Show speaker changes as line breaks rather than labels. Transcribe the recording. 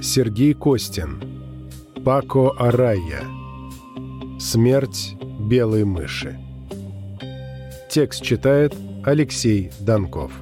Сергей Костин. Пако Арайя. Смерть белой мыши. Текст читает Алексей Донков.